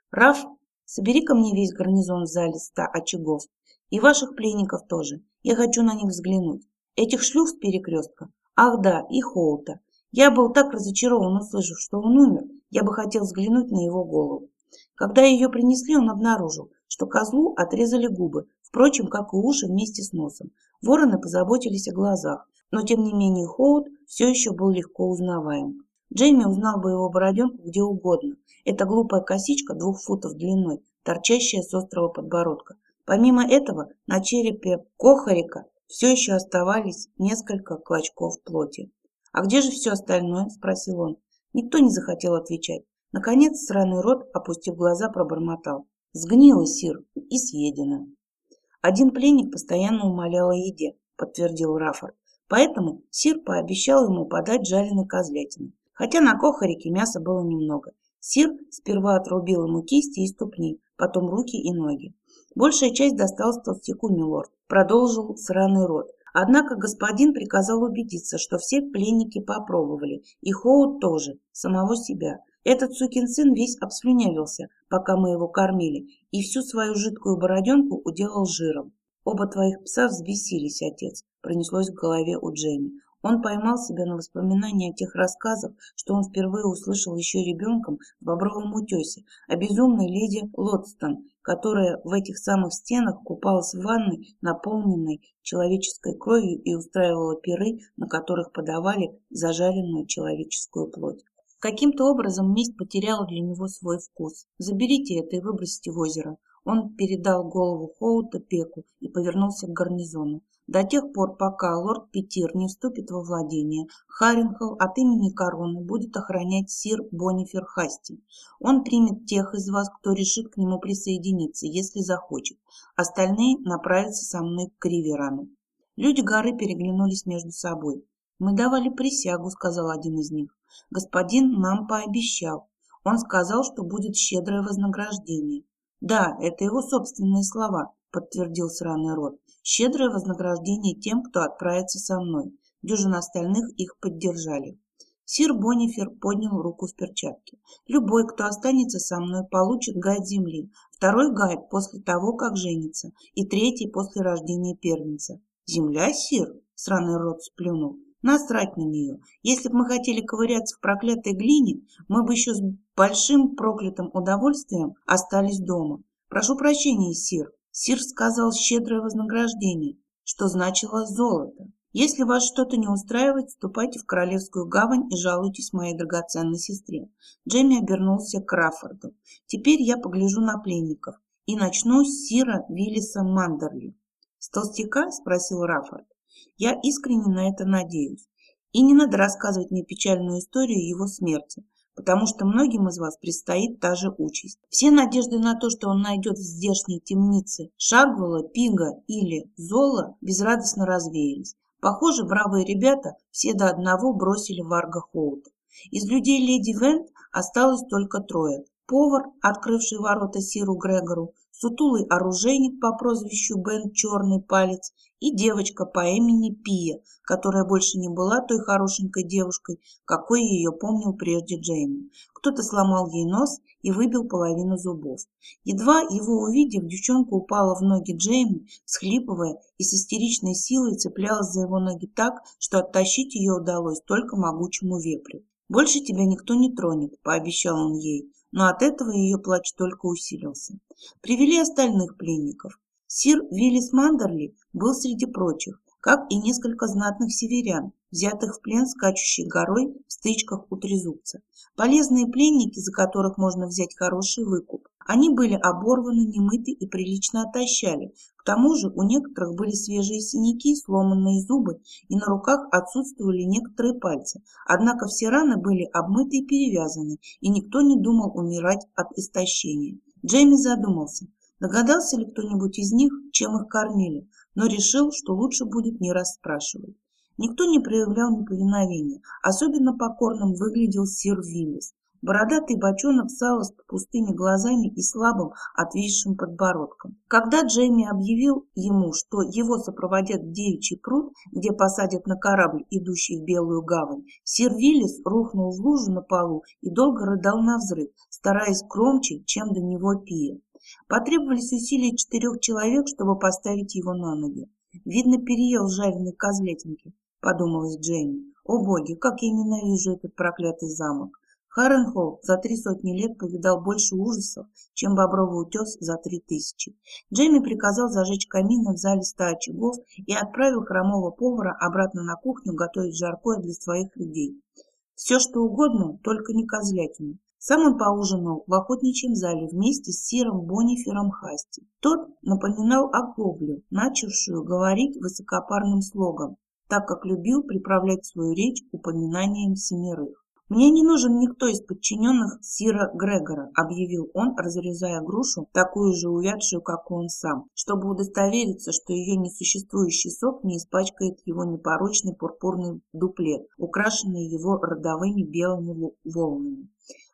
Раф, собери ко мне весь гарнизон в зале ста очагов. И ваших пленников тоже. Я хочу на них взглянуть. Этих шлюх с перекрестка. Ах да, и Хоута. Я был так разочарован, услышав, что он умер. Я бы хотел взглянуть на его голову. Когда ее принесли, он обнаружил, что козлу отрезали губы, впрочем, как и уши вместе с носом. Вороны позаботились о глазах, но тем не менее Хоут все еще был легко узнаваем. Джейми узнал бы его бороденку где угодно. Это глупая косичка двух футов длиной, торчащая с острого подбородка. Помимо этого, на черепе Кохарика все еще оставались несколько клочков плоти. «А где же все остальное?» – спросил он. Никто не захотел отвечать. Наконец, сраный рот, опустив глаза, пробормотал. «Сгнило, сир, и съедено». Один пленник постоянно умолял о еде, подтвердил Раффорд. Поэтому Сир пообещал ему подать жареный козлятины хотя на кохарике мяса было немного. Сир сперва отрубил ему кисти и ступни, потом руки и ноги. Большая часть досталась толстяку милорд, продолжил сраный рот. Однако господин приказал убедиться, что все пленники попробовали, и Хоут тоже, самого себя. Этот сукин сын весь обслюнявился, пока мы его кормили, и всю свою жидкую бороденку уделал жиром. Оба твоих пса взбесились, отец, пронеслось в голове у Джейми. Он поймал себя на воспоминания о тех рассказах, что он впервые услышал еще ребенком в Бобровом утесе, о безумной леди Лотстон, которая в этих самых стенах купалась в ванной, наполненной человеческой кровью и устраивала пиры, на которых подавали зажаренную человеческую плоть. Каким-то образом месть потеряла для него свой вкус. Заберите это и выбросьте в озеро. Он передал голову Хоута Пеку и повернулся к гарнизону. До тех пор, пока лорд Петир не вступит во владение, Харрингхолл от имени короны будет охранять сир Бонифер Хасти. Он примет тех из вас, кто решит к нему присоединиться, если захочет. Остальные направятся со мной к Риверану. Люди горы переглянулись между собой. «Мы давали присягу», — сказал один из них. «Господин нам пообещал. Он сказал, что будет щедрое вознаграждение». «Да, это его собственные слова», — подтвердил сраный рот. Щедрое вознаграждение тем, кто отправится со мной. Дюжина остальных их поддержали. Сир Бонифер поднял руку в перчатке. Любой, кто останется со мной, получит гайд земли, второй гайд после того, как женится, и третий после рождения первенца. Земля, сир? Сраный рот сплюнул. Насрать на нее. Если бы мы хотели ковыряться в проклятой глине, мы бы еще с большим проклятым удовольствием остались дома. Прошу прощения, сир, Сир сказал щедрое вознаграждение, что значило золото. Если вас что-то не устраивает, ступайте в Королевскую гавань и жалуйтесь моей драгоценной сестре. Джейми обернулся к Раффорду. Теперь я погляжу на пленников и начну с Сира Виллиса Мандерли. С толстяка? спросил Раффорд. Я искренне на это надеюсь. И не надо рассказывать мне печальную историю его смерти потому что многим из вас предстоит та же участь. Все надежды на то, что он найдет в здешней темнице Шагвела, Пига или Зола, безрадостно развеялись. Похоже, бравые ребята все до одного бросили Варга Хоута. Из людей леди Вент осталось только трое. Повар, открывший ворота Сиру Грегору, сутулый оружейник по прозвищу Бен Черный Палец и девочка по имени Пия, которая больше не была той хорошенькой девушкой, какой ее помнил прежде Джейми. Кто-то сломал ей нос и выбил половину зубов. Едва его увидев, девчонка упала в ноги Джейми, схлипывая и с истеричной силой цеплялась за его ноги так, что оттащить ее удалось только могучему вепрю. «Больше тебя никто не тронет», – пообещал он ей, но от этого ее плач только усилился. Привели остальных пленников. Сир Виллис Мандерли был среди прочих, как и несколько знатных северян, взятых в плен скачущей горой в стычках у трезубца. Полезные пленники, за которых можно взять хороший выкуп. Они были оборваны, немыты и прилично отощали. К тому же у некоторых были свежие синяки, сломанные зубы, и на руках отсутствовали некоторые пальцы. Однако все раны были обмыты и перевязаны, и никто не думал умирать от истощения. Джейми задумался. Догадался ли кто-нибудь из них, чем их кормили, но решил, что лучше будет не расспрашивать. Никто не проявлял неповиновения. Особенно покорным выглядел сир Виллис. Бородатый бочонок сала с пустыми глазами и слабым отвисшим подбородком. Когда Джейми объявил ему, что его сопроводят в девичий пруд, где посадят на корабль, идущий в Белую гавань, сир Виллис рухнул в лужу на полу и долго рыдал на взрыв, стараясь громче, чем до него пия. Потребовались усилия четырех человек, чтобы поставить его на ноги. Видно, переел жареной козлятинки, подумалась Джейми. О боги, как я ненавижу этот проклятый замок. Харренхолл за три сотни лет повидал больше ужасов, чем Бобровый утес за три тысячи. Джейми приказал зажечь камины в зале ста очагов и отправил хромого повара обратно на кухню готовить жаркое для своих людей. Все что угодно, только не козлятину. Сам он поужинал в охотничьем зале вместе с Сиром Бонифером Хасти. Тот напоминал о гоблю, начавшую говорить высокопарным слогом, так как любил приправлять свою речь упоминанием семерых. «Мне не нужен никто из подчиненных Сира Грегора», — объявил он, разрезая грушу, такую же увядшую, как он сам, чтобы удостовериться, что ее несуществующий сок не испачкает его непорочный пурпурный дуплет, украшенный его родовыми белыми волнами.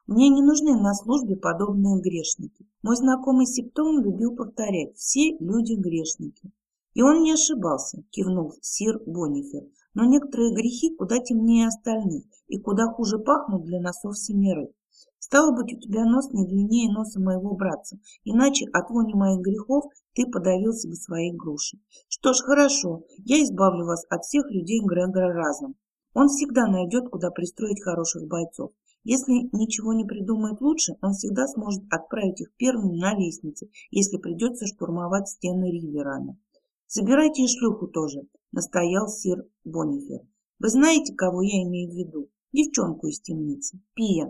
Мне не нужны на службе подобные грешники. Мой знакомый Септон любил повторять «все люди грешники». И он не ошибался, кивнул сир Бонифер. Но некоторые грехи куда темнее остальных и куда хуже пахнут для носов семерых. Стало быть, у тебя нос не длиннее носа моего братца, иначе от вони моих грехов ты подавился бы своей грушей. Что ж, хорошо, я избавлю вас от всех людей Грегора разом. Он всегда найдет, куда пристроить хороших бойцов. Если ничего не придумает лучше, он всегда сможет отправить их первыми на лестнице, если придется штурмовать стены Риверана. Забирайте и шлюху тоже, настоял сир Бонифер. Вы знаете, кого я имею в виду? Девчонку из темницы. Пия.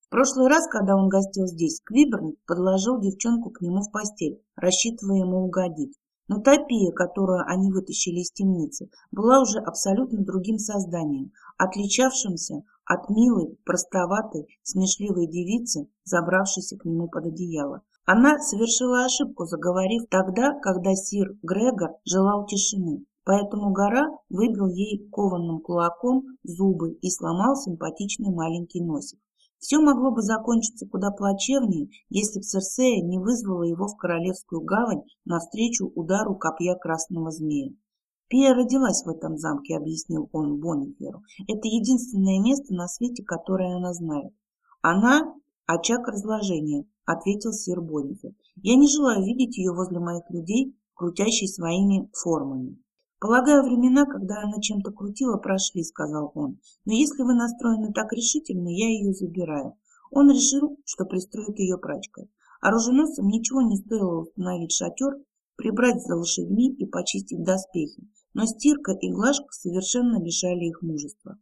В прошлый раз, когда он гостил здесь, Квиберн подложил девчонку к нему в постель, рассчитывая ему угодить. Но та Пия, которую они вытащили из темницы, была уже абсолютно другим созданием, отличавшимся от милой, простоватой, смешливой девицы, забравшейся к нему под одеяло. Она совершила ошибку, заговорив тогда, когда сир Грегор желал тишины. Поэтому гора выбил ей кованным кулаком зубы и сломал симпатичный маленький носик. Все могло бы закончиться куда плачевнее, если б Церсея не вызвала его в Королевскую гавань навстречу удару копья красного змея. «Пия родилась в этом замке», — объяснил он Бонниферу. «Это единственное место на свете, которое она знает. Она — очаг разложения, — ответил сир Боннифер. «Я не желаю видеть ее возле моих людей, крутящей своими формами». «Полагаю, времена, когда она чем-то крутила, прошли», — сказал он. «Но если вы настроены так решительно, я ее забираю». Он решил, что пристроит ее прачкой. Оруженосцам ничего не стоило установить шатер, прибрать за лошадьми и почистить доспехи, но стирка и глажка совершенно лишали их мужества.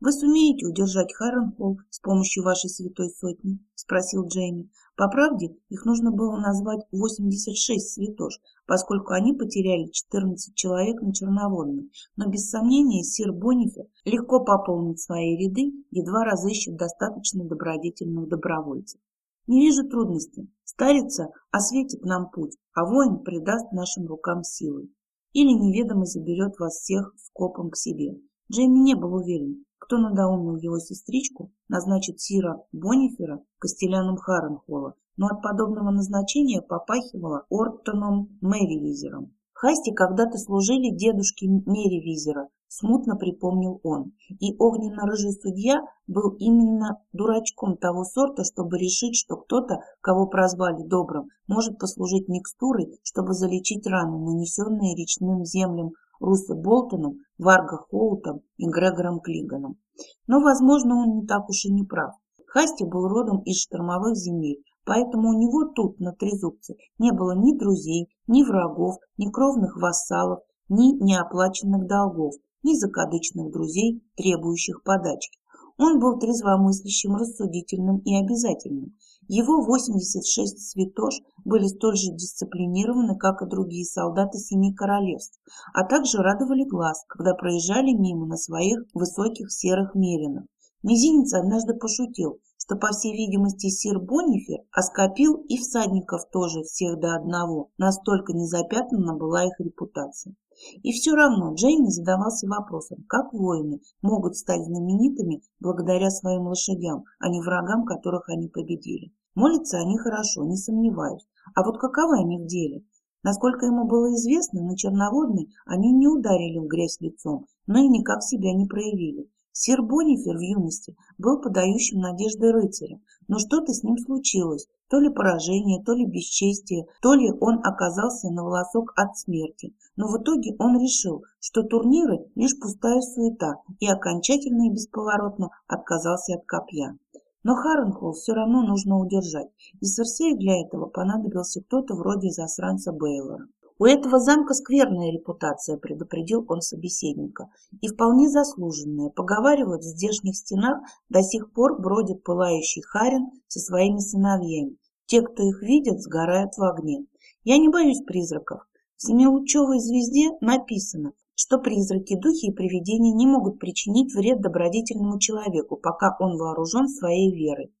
«Вы сумеете удержать Харренхолл с помощью вашей святой сотни?» – спросил Джейми. По правде, их нужно было назвать 86 святош, поскольку они потеряли 14 человек на Черноводной, но без сомнения сир Бонифер легко пополнит свои ряды, едва разыщет достаточно добродетельных добровольцев. Не вижу трудностей. Старица осветит нам путь, а воин придаст нашим рукам силы. Или неведомо заберет вас всех скопом к себе. Джейми не был уверен, кто надоумил его сестричку назначить Сира Бонифера костеляном Харренхолла, но от подобного назначения попахивало Ортоном Мэривизером. Хасти когда-то служили дедушке Меривизера, смутно припомнил он, и огненно-рыжий судья был именно дурачком того сорта, чтобы решить, что кто-то, кого прозвали добрым, может послужить микстурой, чтобы залечить раны, нанесенные речным землям Руссо Болтоном, Варго Хоутом и Грегором Клиганом. Но, возможно, он не так уж и не прав. Хасти был родом из штормовых земель, поэтому у него тут, на Трезубце, не было ни друзей, ни врагов, ни кровных вассалов, ни неоплаченных долгов, ни закадычных друзей, требующих подачки. Он был трезвомыслящим, рассудительным и обязательным. Его 86 святош были столь же дисциплинированы, как и другие солдаты Семи Королевств, а также радовали глаз, когда проезжали мимо на своих высоких серых меринах. Мизинец однажды пошутил, что, по всей видимости, сир Боннифер оскопил и всадников тоже всех до одного, настолько незапятнана была их репутация. И все равно Джейми задавался вопросом, как воины могут стать знаменитыми благодаря своим лошадям, а не врагам, которых они победили. Молятся они хорошо, не сомневаюсь. А вот каковы они в деле? Насколько ему было известно, на Черноводной они не ударили в грязь лицом, но и никак себя не проявили. Сир Бонифер в юности был подающим надежды рыцарем, но что-то с ним случилось, то ли поражение, то ли бесчестие, то ли он оказался на волосок от смерти. Но в итоге он решил, что турниры – лишь пустая суета, и окончательно и бесповоротно отказался от копья. Но Харренхолл все равно нужно удержать, и Серсею для этого понадобился кто-то вроде засранца Бейлора. У этого замка скверная репутация, предупредил он собеседника, и вполне заслуженная. Поговаривают, в здешних стенах до сих пор бродит пылающий Харин со своими сыновьями. Те, кто их видит, сгорают в огне. Я не боюсь призраков. В семилучевой звезде написано, что призраки, духи и привидения не могут причинить вред добродетельному человеку, пока он вооружен своей верой.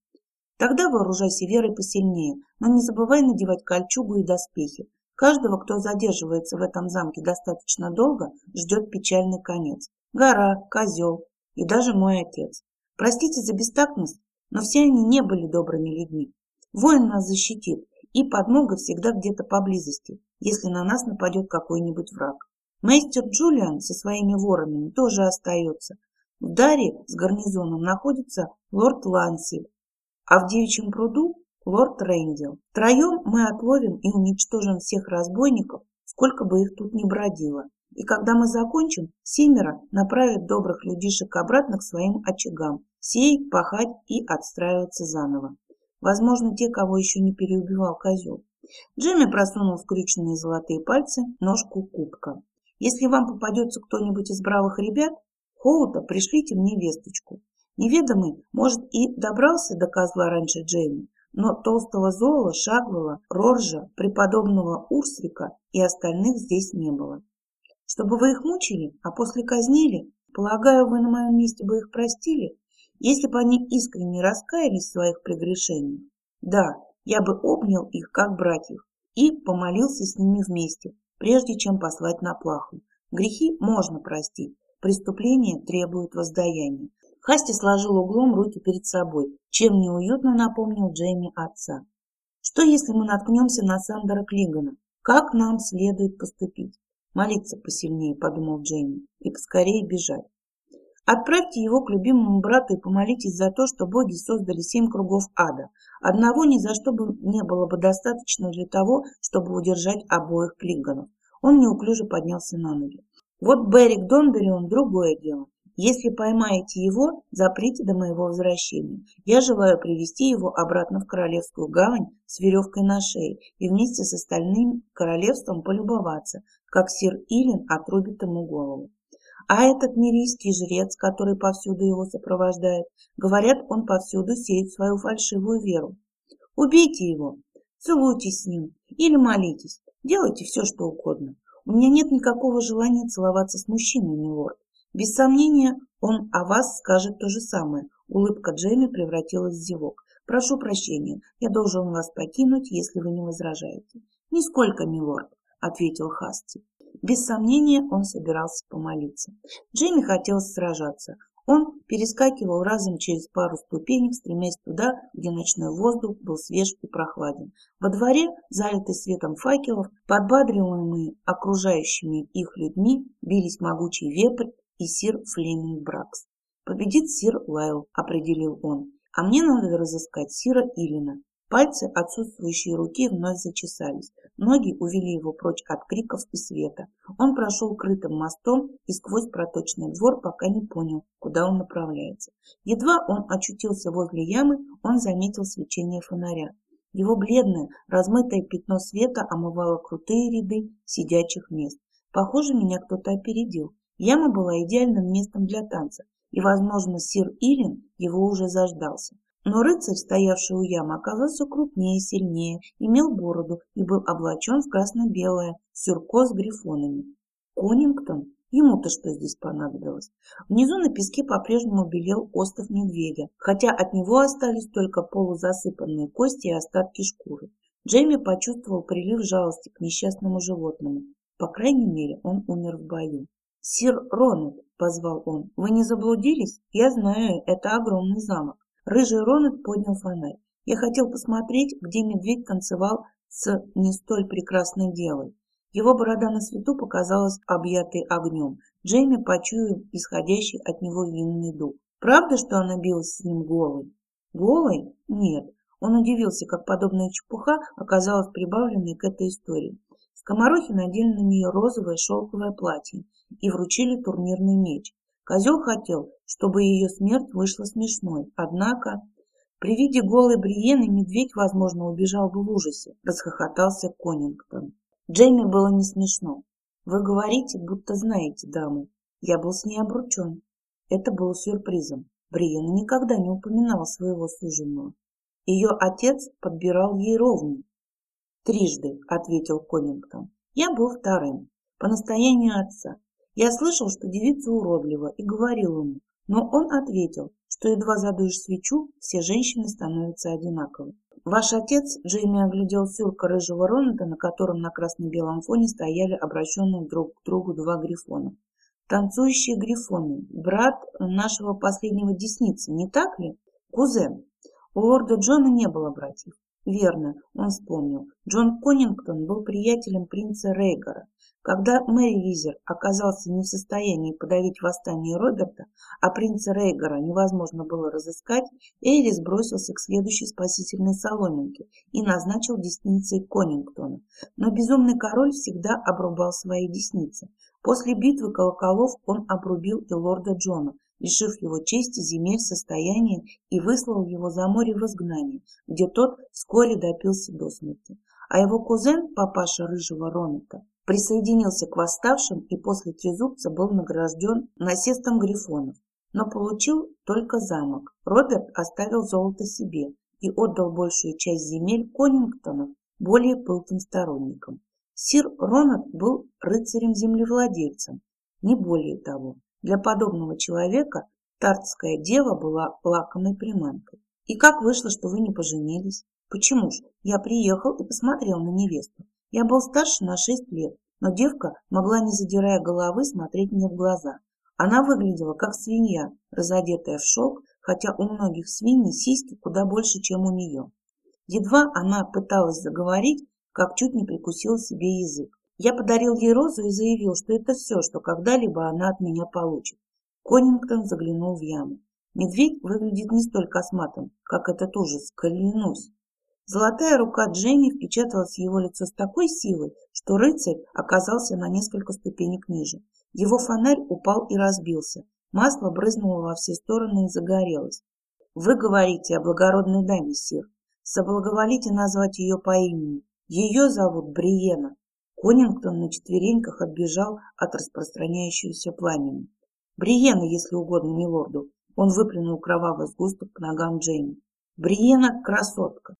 Тогда вооружайся верой посильнее, но не забывай надевать кольчугу и доспехи. Каждого, кто задерживается в этом замке достаточно долго, ждет печальный конец. Гора, козел и даже мой отец. Простите за бестактность, но все они не были добрыми людьми. Воин нас защитит, и подмога всегда где-то поблизости, если на нас нападет какой-нибудь враг. Мейстер Джулиан со своими воронами тоже остается. В Даре с гарнизоном находится лорд Лансель, а в Девичьем пруду лорд Рэндил. Втроем мы отловим и уничтожим всех разбойников, сколько бы их тут ни бродило. И когда мы закончим, семеро направят добрых людишек обратно к своим очагам, сеять, пахать и отстраиваться заново. Возможно, те, кого еще не переубивал козел. Джимми просунул скрюченные золотые пальцы ножку кубка. Если вам попадется кто-нибудь из бравых ребят, Хоута пришлите мне весточку. Неведомый, может, и добрался до козла раньше Джейми, но толстого Зола, Шагвела, Роржа, преподобного Урсвика и остальных здесь не было. Чтобы вы их мучили, а после казнили, полагаю, вы на моем месте бы их простили, если бы они искренне раскаялись в своих прегрешениях. Да, я бы обнял их как братьев и помолился с ними вместе, прежде чем послать на плаху. Грехи можно простить, преступления требуют воздаяния. Хасти сложил углом руки перед собой, чем неуютно напомнил Джейми отца. Что если мы наткнемся на Сандера Клигана? Как нам следует поступить? Молиться посильнее, подумал Джейми, и поскорее бежать. Отправьте его к любимому брату и помолитесь за то, что боги создали семь кругов ада. Одного ни за что бы не было бы достаточно для того, чтобы удержать обоих Клиганов. Он неуклюже поднялся на ноги. Вот Берик Донберион – другое дело. Если поймаете его, заприте до моего возвращения. Я желаю привести его обратно в Королевскую гавань с веревкой на шее и вместе с остальным королевством полюбоваться, как сир Илин отрубит ему голову. А этот мирийский жрец, который повсюду его сопровождает, говорят, он повсюду сеет свою фальшивую веру. Убейте его, целуйтесь с ним или молитесь, делайте все, что угодно. У меня нет никакого желания целоваться с мужчиной, милорд. Без сомнения, он о вас скажет то же самое. Улыбка Джейми превратилась в зевок. Прошу прощения, я должен вас покинуть, если вы не возражаете. Нисколько, милорд, ответил Хасти. Без сомнения, он собирался помолиться. Джейми хотел сражаться. Он перескакивал разом через пару ступенек, стремясь туда, где ночной воздух был свеж и прохладен. Во дворе, залитый светом факелов, подбадриваемые окружающими их людьми, бились могучий вепрь, и сир Флеминг Бракс. Победит сир Лайл, определил он, а мне надо разыскать сира Илина. Пальцы отсутствующей руки вновь зачесались. Ноги увели его прочь от криков и света. Он прошел крытым мостом и сквозь проточный двор, пока не понял, куда он направляется. Едва он очутился возле ямы, он заметил свечение фонаря. Его бледное, размытое пятно света омывало крутые ряды сидячих мест. Похоже, меня кто-то опередил. Яма была идеальным местом для танца, и, возможно, сир Илин его уже заждался. Но рыцарь, стоявший у ямы, оказался крупнее сильнее, имел бороду и был облачен в красно-белое сюрко с грифонами. Конингтон? Ему-то что здесь понадобилось? Внизу на песке по-прежнему белел остов медведя, хотя от него остались только полузасыпанные кости и остатки шкуры. Джейми почувствовал прилив жалости к несчастному животному. По крайней мере, он умер в бою. «Сир Ронет», — позвал он, — «вы не заблудились? Я знаю, это огромный замок». Рыжий Ронет поднял фонарь. Я хотел посмотреть, где медведь танцевал с не столь прекрасной девой. Его борода на свету показалась объятой огнем. Джейми почуял исходящий от него винный дух. Правда, что она билась с ним голой? Голой? Нет. Он удивился, как подобная чепуха оказалась прибавленной к этой истории. Скоморохи надели на нее розовое шелковое платье и вручили турнирный меч. Козел хотел, чтобы ее смерть вышла смешной, однако при виде голой Бриены медведь, возможно, убежал бы в ужасе, расхохотался Конингтон. Джейми было не смешно. Вы говорите, будто знаете даму. Я был с ней обручен. Это было сюрпризом. Бриена никогда не упоминала своего суженого. Ее отец подбирал ей ровню. «Трижды», — ответил Конингтон. «Я был вторым, по настоянию отца. Я слышал, что девица уродлива, и говорил ему, но он ответил, что едва задуешь свечу, все женщины становятся одинаковы. Ваш отец, Джейми оглядел сюрка рыжего Ронета, на котором на красно-белом фоне стояли обращенные друг к другу два грифона. Танцующие грифоны, брат нашего последнего десницы, не так ли? Кузен. У лорда Джона не было братьев. Верно, он вспомнил. Джон Конингтон был приятелем принца Рейгара. Когда Мэри Визер оказался не в состоянии подавить восстание Роберта, а принца Рейгара невозможно было разыскать, Эйлис бросился к следующей спасительной соломинке и назначил десницей Конингтона. Но безумный король всегда обрубал свои десницы. После битвы колоколов он обрубил и лорда Джона, лишив его чести, земель, состояния и выслал его за море в изгнание, где тот вскоре допился до смерти. А его кузен, папаша рыжего Ронета, присоединился к восставшим и после трезубца был награжден насестом грифонов, но получил только замок. Роберт оставил золото себе и отдал большую часть земель Конингтонов более пылким сторонникам. Сир Ронат был рыцарем-землевладельцем, не более того. Для подобного человека тартская дева была лакомой приманкой. И как вышло, что вы не поженились? Почему ж? Я приехал и посмотрел на невесту. Я был старше на шесть лет, но девка могла, не задирая головы, смотреть мне в глаза. Она выглядела как свинья, разодетая в шелк, хотя у многих свиней сиськи куда больше, чем у нее. Едва она пыталась заговорить, как чуть не прикусила себе язык. Я подарил ей розу и заявил, что это все, что когда-либо она от меня получит. Конингтон заглянул в яму. Медведь выглядит не столь косматым, как этот ужас, клянусь. Золотая рука Джейми впечаталась в его лицо с такой силой, что рыцарь оказался на несколько ступенек ниже. Его фонарь упал и разбился. Масло брызнуло во все стороны и загорелось. «Вы говорите о благородной даме, сир. Соблаговолите назвать ее по имени. Ее зовут Бриена». Конингтон на четвереньках отбежал от распространяющегося пламени. «Бриена, если угодно, милорду». Он выплюнул кровавый сгусток к ногам Джейми. «Бриена – красотка.